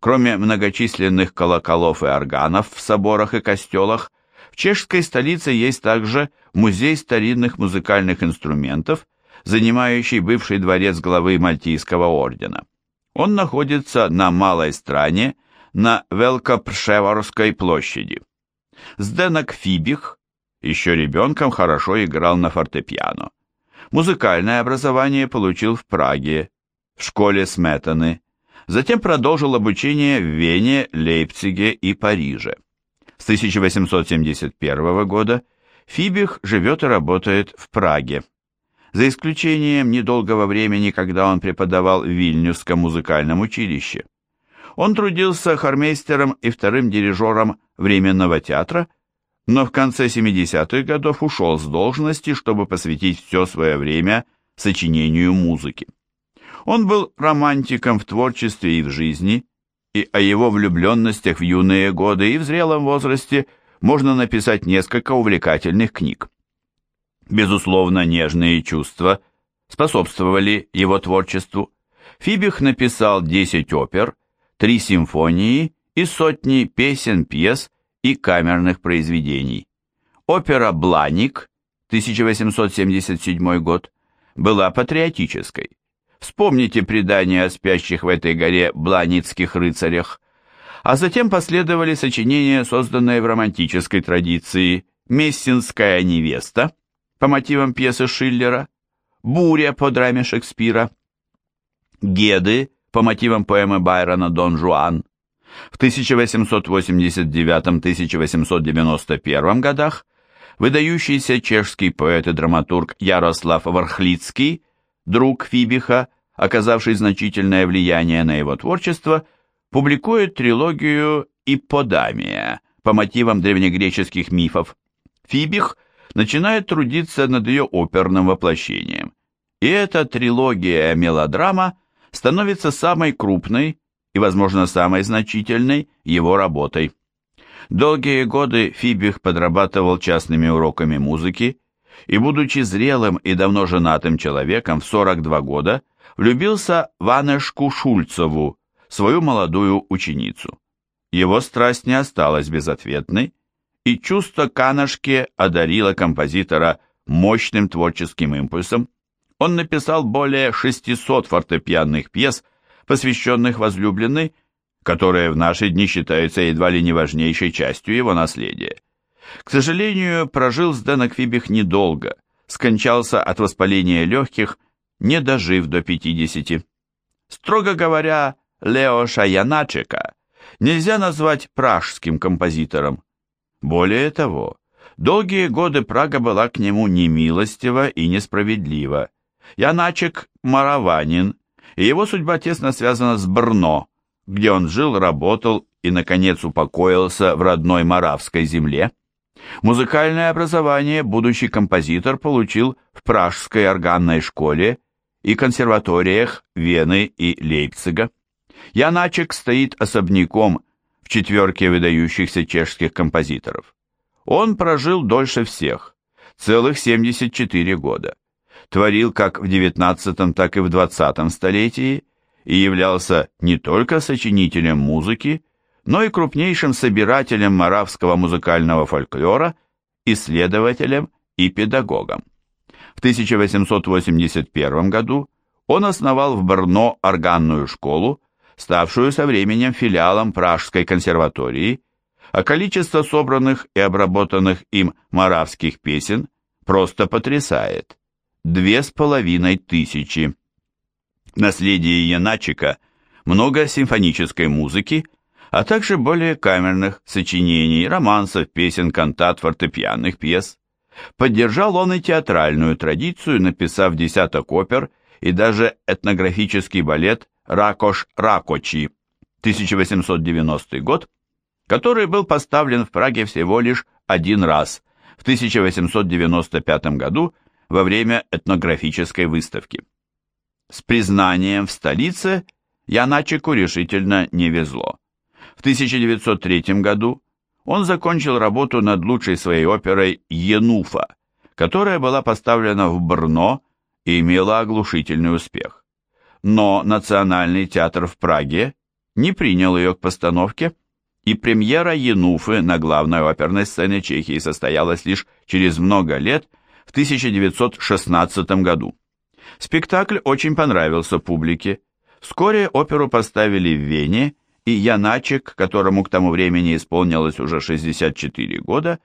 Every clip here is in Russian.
Кроме многочисленных колоколов и органов в соборах и костелах, в чешской столице есть также музей старинных музыкальных инструментов, занимающий бывший дворец главы Мальтийского ордена. Он находится на Малой Стране, на Велкопршеворской площади. Сденок Фибих еще ребенком хорошо играл на фортепиано. Музыкальное образование получил в Праге, в школе Сметаны, затем продолжил обучение в Вене, Лейпциге и Париже. С 1871 года Фибих живет и работает в Праге. За исключением недолгого времени, когда он преподавал в Вильнюсском музыкальном училище. Он трудился хормейстером и вторым дирижером Временного театра, но в конце 70-х годов ушел с должности, чтобы посвятить все свое время сочинению музыки. Он был романтиком в творчестве и в жизни, и о его влюбленностях в юные годы и в зрелом возрасте можно написать несколько увлекательных книг. Безусловно, нежные чувства способствовали его творчеству. Фибих написал 10 опер, 3 симфонии и сотни песен, пьес и камерных произведений. Опера «Бланик» 1877 год была патриотической. Вспомните предание о спящих в этой горе бланицких рыцарях. А затем последовали сочинения, созданные в романтической традиции «Мессинская невеста» по мотивам пьесы Шиллера, «Буря» по драме Шекспира, «Геды» по мотивам поэмы Байрона «Дон Жуан». В 1889-1891 годах выдающийся чешский поэт и драматург Ярослав Вархлицкий, друг Фибиха, оказавший значительное влияние на его творчество, публикует трилогию «Ипподамия» по мотивам древнегреческих мифов. Фибих – начинает трудиться над ее оперным воплощением. И эта трилогия-мелодрама становится самой крупной и, возможно, самой значительной его работой. Долгие годы Фибих подрабатывал частными уроками музыки и, будучи зрелым и давно женатым человеком в 42 года, влюбился в Анешку Шульцеву, свою молодую ученицу. Его страсть не осталась безответной, и чувство Канашки одарило композитора мощным творческим импульсом. Он написал более 600 фортепианных пьес, посвященных возлюбленной, которые в наши дни считаются едва ли не важнейшей частью его наследия. К сожалению, прожил Сденок Фибих недолго, скончался от воспаления легких, не дожив до 50. Строго говоря, Леоша Яначека нельзя назвать пражским композитором. Более того, долгие годы Прага была к нему немилостива и несправедлива. Яначек – мараванин, и его судьба тесно связана с Брно, где он жил, работал и, наконец, упокоился в родной маравской земле. Музыкальное образование будущий композитор получил в Пражской органной школе и консерваториях Вены и Лейпцига. Яначек стоит особняком четверке выдающихся чешских композиторов. Он прожил дольше всех, целых 74 года. Творил как в XIX, так и в XX столетии и являлся не только сочинителем музыки, но и крупнейшим собирателем маравского музыкального фольклора, исследователем и педагогом. В 1881 году он основал в Брно органную школу, ставшую со временем филиалом Пражской консерватории, а количество собранных и обработанных им маравских песен просто потрясает. Две с половиной тысячи. Наследие Яначика много симфонической музыки, а также более камерных сочинений, романсов, песен, кантат, фортепианных пьес. Поддержал он и театральную традицию, написав десяток опер и даже этнографический балет Ракош Ракочи, 1890 год, который был поставлен в Праге всего лишь один раз, в 1895 году, во время этнографической выставки. С признанием в столице Яначеку решительно не везло. В 1903 году он закончил работу над лучшей своей оперой «Енуфа», которая была поставлена в Брно и имела оглушительный успех но Национальный театр в Праге не принял ее к постановке, и премьера Януфы на главной оперной сцене Чехии состоялась лишь через много лет, в 1916 году. Спектакль очень понравился публике. Вскоре оперу поставили в Вене, и Яначек, которому к тому времени исполнилось уже 64 года,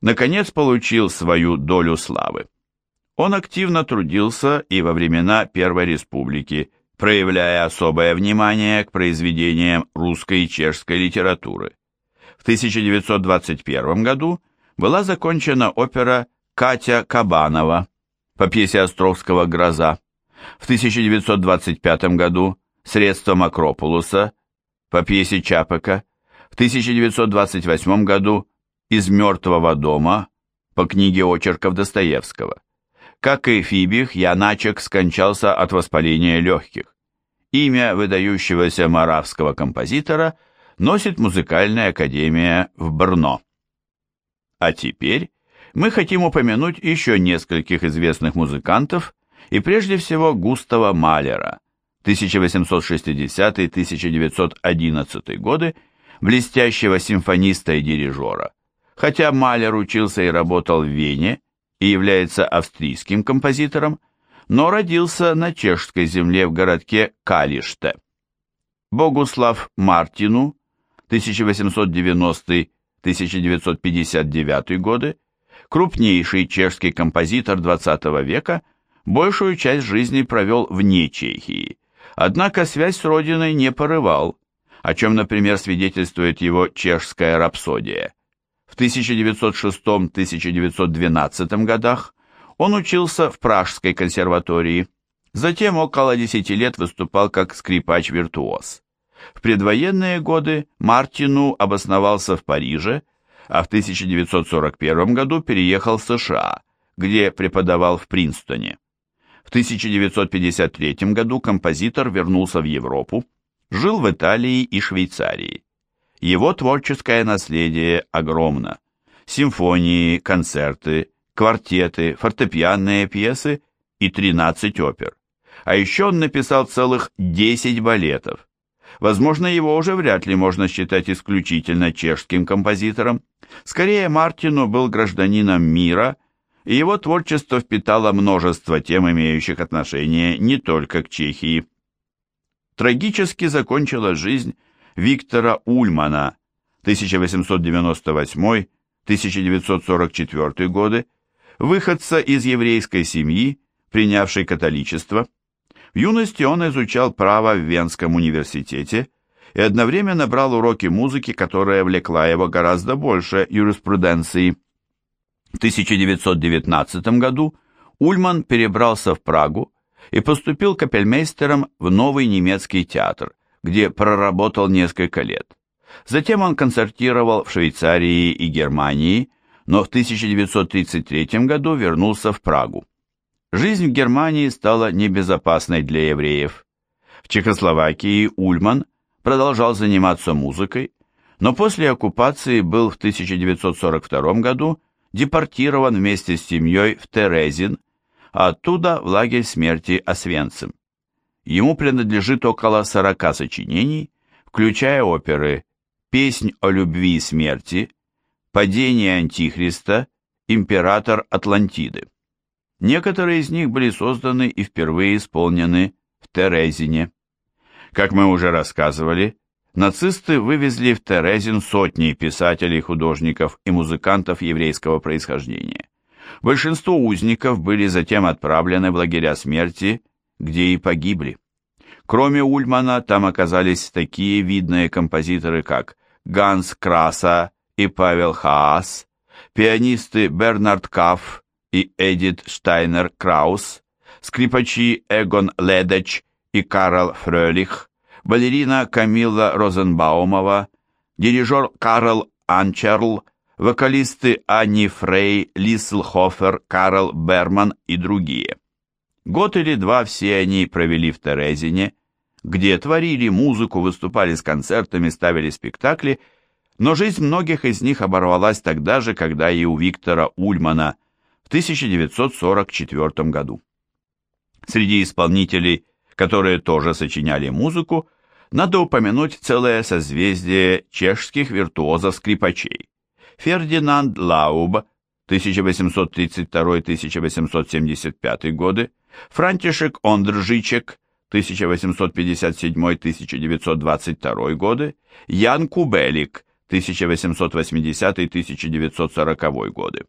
наконец получил свою долю славы. Он активно трудился и во времена Первой Республики, проявляя особое внимание к произведениям русской и чешской литературы. В 1921 году была закончена опера «Катя Кабанова» по пьесе Островского «Гроза». В 1925 году «Средством Акропулуса» по пьесе Чапека. В 1928 году «Из мертвого дома» по книге очерков Достоевского. Как и Фибих, Яначек скончался от воспаления легких. Имя выдающегося маравского композитора носит музыкальная академия в Брно. А теперь мы хотим упомянуть еще нескольких известных музыкантов, и прежде всего Густава Малера, 1860-1911 годы, блестящего симфониста и дирижера. Хотя Малер учился и работал в Вене, и является австрийским композитором, но родился на чешской земле в городке Калиште. Богуслав Мартину 1890-1959 годы, крупнейший чешский композитор XX века, большую часть жизни провел вне Чехии, однако связь с родиной не порывал, о чем, например, свидетельствует его чешская рапсодия. В 1906-1912 годах он учился в Пражской консерватории, затем около 10 лет выступал как скрипач-виртуоз. В предвоенные годы Мартину обосновался в Париже, а в 1941 году переехал в США, где преподавал в Принстоне. В 1953 году композитор вернулся в Европу, жил в Италии и Швейцарии. Его творческое наследие огромно. Симфонии, концерты, квартеты, фортепианные пьесы и 13 опер. А еще он написал целых 10 балетов. Возможно, его уже вряд ли можно считать исключительно чешским композитором. Скорее, Мартину был гражданином мира, его творчество впитало множество тем, имеющих отношение не только к Чехии. Трагически закончила жизнь Виктора Ульмана 1898-1944 годы, выходца из еврейской семьи, принявшей католичество. В юности он изучал право в Венском университете и одновременно брал уроки музыки, которая влекла его гораздо больше юриспруденции. В 1919 году Ульман перебрался в Прагу и поступил капельмейстером в новый немецкий театр, где проработал несколько лет. Затем он концертировал в Швейцарии и Германии, но в 1933 году вернулся в Прагу. Жизнь в Германии стала небезопасной для евреев. В Чехословакии Ульман продолжал заниматься музыкой, но после оккупации был в 1942 году депортирован вместе с семьей в Терезин, а оттуда в лагерь смерти Освенцим. Ему принадлежит около 40 сочинений, включая оперы «Песнь о любви и смерти», «Падение Антихриста», «Император Атлантиды». Некоторые из них были созданы и впервые исполнены в Терезине. Как мы уже рассказывали, нацисты вывезли в Терезин сотни писателей, художников и музыкантов еврейского происхождения. Большинство узников были затем отправлены в лагеря смерти где и погибли. Кроме Ульмана, там оказались такие видные композиторы, как Ганс Краса и Павел Хаас, пианисты Бернард Кафф и Эдит Штайнер Краус, скрипачи Эгон Ледеч и Карл Фрёлих, балерина Камилла Розенбаумова, дирижер Карл Анчерл, вокалисты Анни Фрей, Лислхофер, Карл Берман и другие. Год или два все они провели в Терезине, где творили музыку, выступали с концертами, ставили спектакли, но жизнь многих из них оборвалась тогда же, когда и у Виктора Ульмана в 1944 году. Среди исполнителей, которые тоже сочиняли музыку, надо упомянуть целое созвездие чешских виртуозов-скрипачей. Фердинанд Лауб, 1832-1875 годы, Франтишек Ондржичек, 1857-1922 годы, Ян Кубелик, 1880-1940 годы.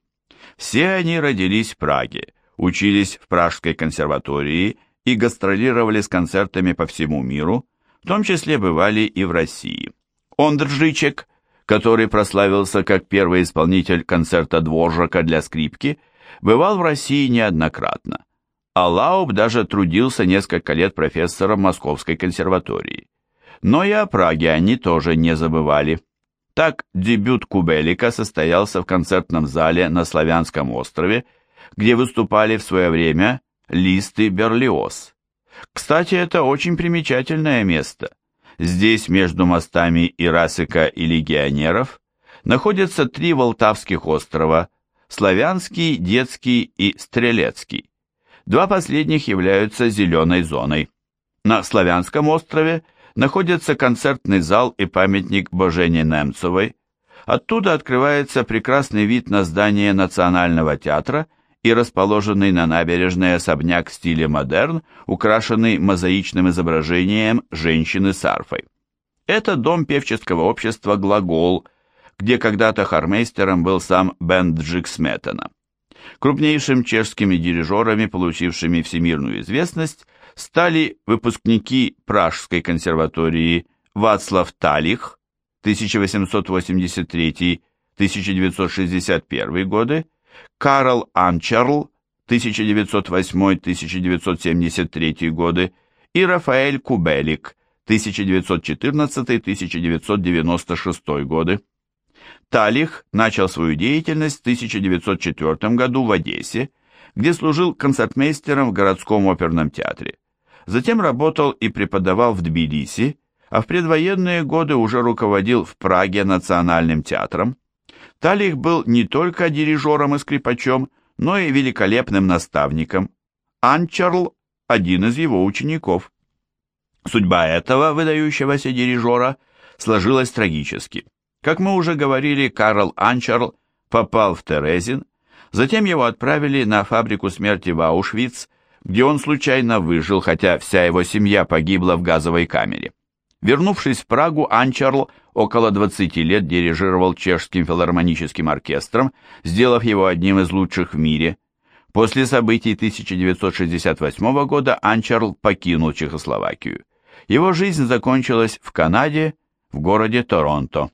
Все они родились в Праге, учились в Пражской консерватории и гастролировали с концертами по всему миру, в том числе бывали и в России. Ондржичек, который прославился как первый исполнитель концерта Дворжака для скрипки, бывал в России неоднократно, а Лауб даже трудился несколько лет профессором Московской консерватории. Но и о Праге они тоже не забывали. Так, дебют Кубелика состоялся в концертном зале на Славянском острове, где выступали в свое время Лист и Берлиоз. Кстати, это очень примечательное место. Здесь, между мостами Ирасика и Легионеров, находятся три Волтавских острова – Славянский, Детский и Стрелецкий. Два последних являются зеленой зоной. На Славянском острове находится концертный зал и памятник Божене Немцевой. Оттуда открывается прекрасный вид на здание Национального театра и расположенный на набережной особняк в стиле модерн, украшенный мозаичным изображением женщины с арфой. Это дом певческого общества «Глагол», где когда-то хармейстером был сам Бенджик Сметана. Крупнейшим чешскими дирижерами, получившими всемирную известность, стали выпускники Пражской консерватории Вацлав Талих 1883-1961 годы, Карл Анчарл 1908-1973 годы и Рафаэль Кубелик 1914-1996 годы. Талих начал свою деятельность в 1904 году в Одессе, где служил концертмейстером в городском оперном театре. Затем работал и преподавал в Тбилиси, а в предвоенные годы уже руководил в Праге национальным театром. Талих был не только дирижером и скрипачом, но и великолепным наставником. Анчарл – один из его учеников. Судьба этого выдающегося дирижера сложилась трагически. Как мы уже говорили, Карл Анчарл попал в Терезин, затем его отправили на фабрику смерти в Аушвиц, где он случайно выжил, хотя вся его семья погибла в газовой камере. Вернувшись в Прагу, Анчарл около 20 лет дирижировал чешским филармоническим оркестром, сделав его одним из лучших в мире. После событий 1968 года Анчарл покинул Чехословакию. Его жизнь закончилась в Канаде, в городе Торонто.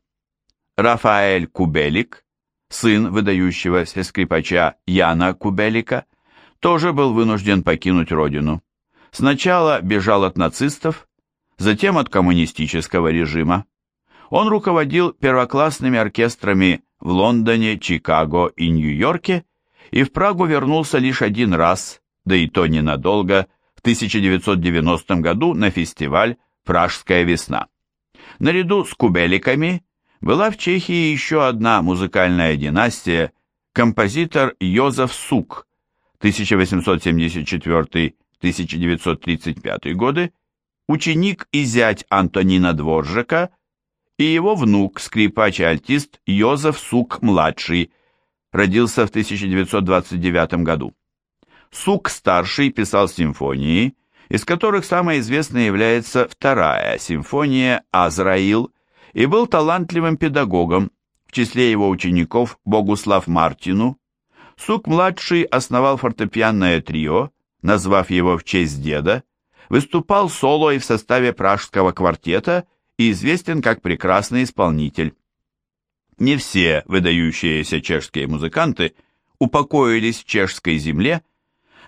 Рафаэль Кубелик, сын выдающегося скрипача Яна Кубелика, тоже был вынужден покинуть родину. Сначала бежал от нацистов, затем от коммунистического режима. Он руководил первоклассными оркестрами в Лондоне, Чикаго и Нью-Йорке и в Прагу вернулся лишь один раз, да и то ненадолго, в 1990 году на фестиваль «Пражская весна». Наряду с кубеликами была в Чехии еще одна музыкальная династия, композитор Йозеф Сук, 1874-1935 годы, ученик и зять Антонина Дворжика и его внук, скрипач и альтист Йозеф Сук-младший, родился в 1929 году. Сук-старший писал симфонии, из которых самой известной является вторая симфония «Азраил», и был талантливым педагогом, в числе его учеников Богуслав Мартину. Сук-младший основал фортепианное трио, назвав его в честь деда, выступал соло и в составе пражского квартета и известен как прекрасный исполнитель. Не все выдающиеся чешские музыканты упокоились в чешской земле,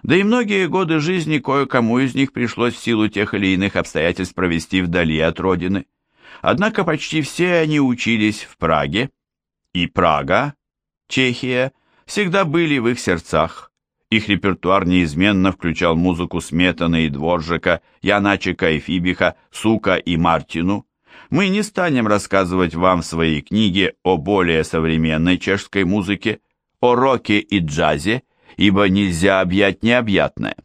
да и многие годы жизни кое-кому из них пришлось в силу тех или иных обстоятельств провести вдали от родины. Однако почти все они учились в Праге, и Прага, Чехия, всегда были в их сердцах. Их репертуар неизменно включал музыку Сметаны и Дворжика, Яначика и Фибиха, Сука и Мартину. Мы не станем рассказывать вам в своей книге о более современной чешской музыке, о роке и джазе, ибо нельзя объять необъятное.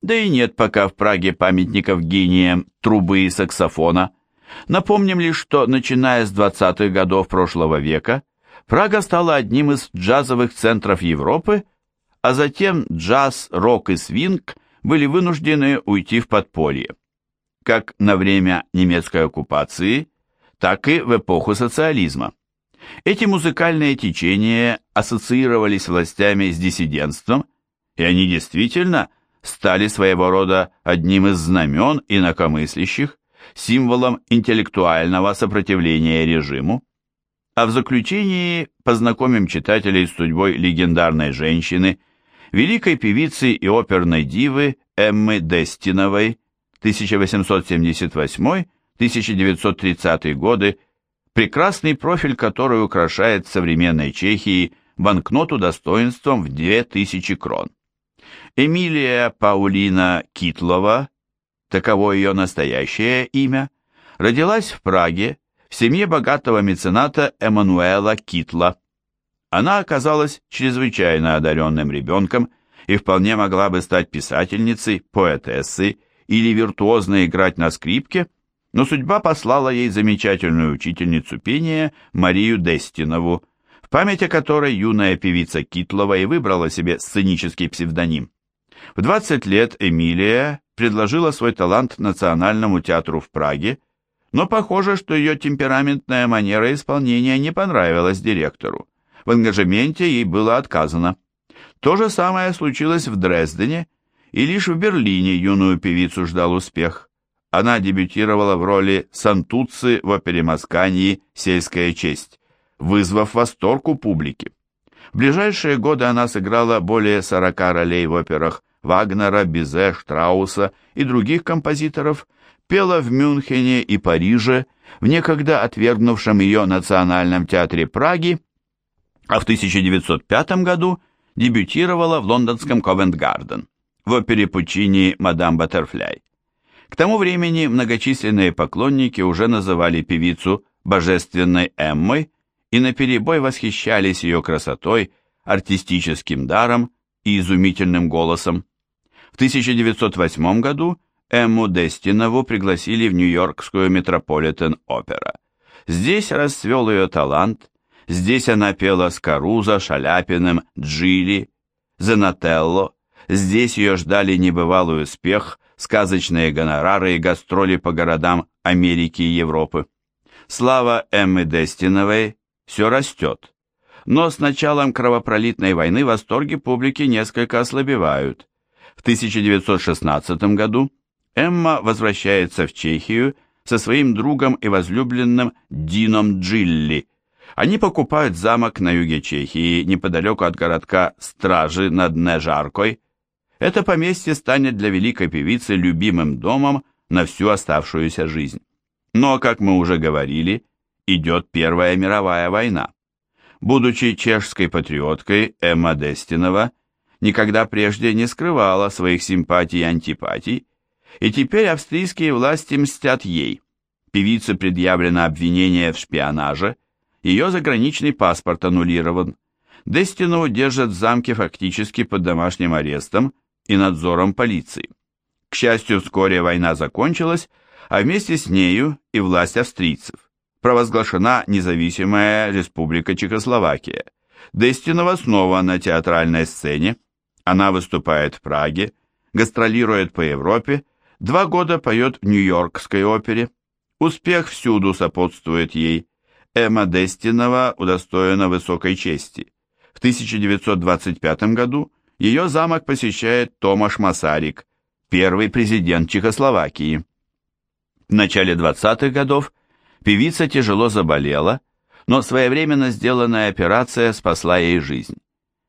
Да и нет пока в Праге памятников гениям трубы и саксофона – Напомним лишь, что начиная с 20-х годов прошлого века Прага стала одним из джазовых центров Европы, а затем джаз, рок и свинг были вынуждены уйти в подполье. Как на время немецкой оккупации, так и в эпоху социализма. Эти музыкальные течения ассоциировались властями с диссидентством, и они действительно стали своего рода одним из знамен инакомыслящих, символом интеллектуального сопротивления режиму. А в заключении познакомим читателей с судьбой легендарной женщины, великой певицы и оперной дивы Эммы Дестиновой 1878-1930 годы, прекрасный профиль которой украшает современной Чехии банкноту достоинством в 2000 крон. Эмилия Паулина Китлова, таково ее настоящее имя, родилась в Праге в семье богатого мецената Эммануэла Китла. Она оказалась чрезвычайно одаренным ребенком и вполне могла бы стать писательницей, поэтессой или виртуозно играть на скрипке, но судьба послала ей замечательную учительницу пения Марию Дестинову, в память о которой юная певица Китлова и выбрала себе сценический псевдоним. В 20 лет Эмилия предложила свой талант Национальному театру в Праге, но похоже, что ее темпераментная манера исполнения не понравилась директору. В ангажементе ей было отказано. То же самое случилось в Дрездене, и лишь в Берлине юную певицу ждал успех. Она дебютировала в роли Сантуци в опере Масканьи «Сельская честь», вызвав восторг у публики. В ближайшие годы она сыграла более 40 ролей в операх Вагнера, Бизе, Штрауса и других композиторов, пела в Мюнхене и Париже, в некогда отвергнувшем ее Национальном театре Праги, а в 1905 году дебютировала в лондонском Ковент-Гарден в опере Пучини «Мадам Баттерфляй». К тому времени многочисленные поклонники уже называли певицу «божественной Эммой» и наперебой восхищались ее красотой, артистическим даром и изумительным голосом. В 1908 году Эмму Дестинову пригласили в Нью-Йоркскую Метрополитен-опера. Здесь расцвел ее талант, здесь она пела с Карузо, Шаляпиным, Джилли, Зенателло, здесь ее ждали небывалый успех, сказочные гонорары и гастроли по городам Америки и Европы. Слава Эммы Дестиновой все растет. Но с началом кровопролитной войны восторги публики несколько ослабевают. В 1916 году Эмма возвращается в Чехию со своим другом и возлюбленным Дином Джилли. Они покупают замок на юге Чехии, неподалеку от городка Стражи над Нежаркой. Это поместье станет для великой певицы любимым домом на всю оставшуюся жизнь. Но, как мы уже говорили, идет Первая мировая война. Будучи чешской патриоткой, Эмма Дестинова никогда прежде не скрывала своих симпатий и антипатий, и теперь австрийские власти мстят ей. Певице предъявлено обвинение в шпионаже, ее заграничный паспорт аннулирован. Дестину держат в замке фактически под домашним арестом и надзором полиции. К счастью, вскоре война закончилась, а вместе с нею и власть австрийцев. Провозглашена независимая республика Чехословакия. Дестинова снова на театральной сцене, она выступает в Праге, гастролирует по Европе, два года поет в Нью-Йоркской опере. Успех всюду сопутствует ей. Эмма Дестинова удостоена высокой чести. В 1925 году ее замок посещает Томаш Масарик, первый президент Чехословакии. В начале 20-х годов певица тяжело заболела, но своевременно сделанная операция спасла ей жизнь.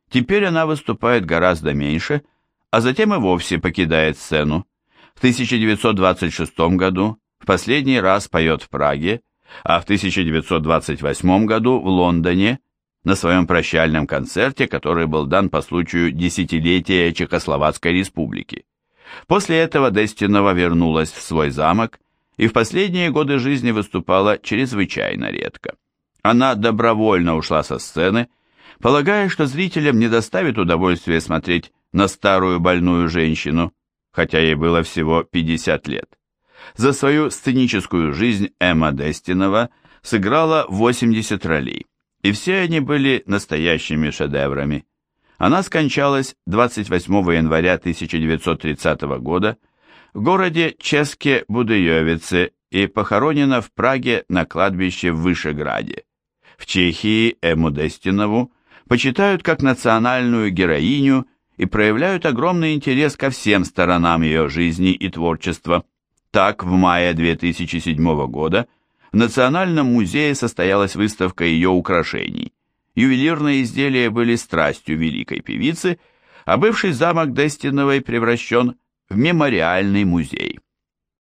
Теперь она выступает гораздо меньше, а затем и вовсе покидает сцену. В 1926 году в последний раз поет в Праге, а в 1928 году в Лондоне на своем прощальном концерте, который был дан по случаю десятилетия Чехословацкой республики. После этого Дестинова вернулась в свой замок и в последние годы жизни выступала чрезвычайно редко. Она добровольно ушла со сцены, полагая, что зрителям не доставит удовольствия смотреть на старую больную женщину, хотя ей было всего 50 лет. За свою сценическую жизнь Эмма Дестинова сыграла 80 ролей, и все они были настоящими шедеврами. Она скончалась 28 января 1930 года в городе Ческе-Будыевице и похоронена в Праге на кладбище в Вышеграде. В Чехии Эму Дестинову почитают как национальную героиню и проявляют огромный интерес ко всем сторонам ее жизни и творчества. Так, в мае 2007 года в Национальном музее состоялась выставка ее украшений. Ювелирные изделия были страстью великой певицы, а бывший замок Дестиновой превращен в мемориальный музей.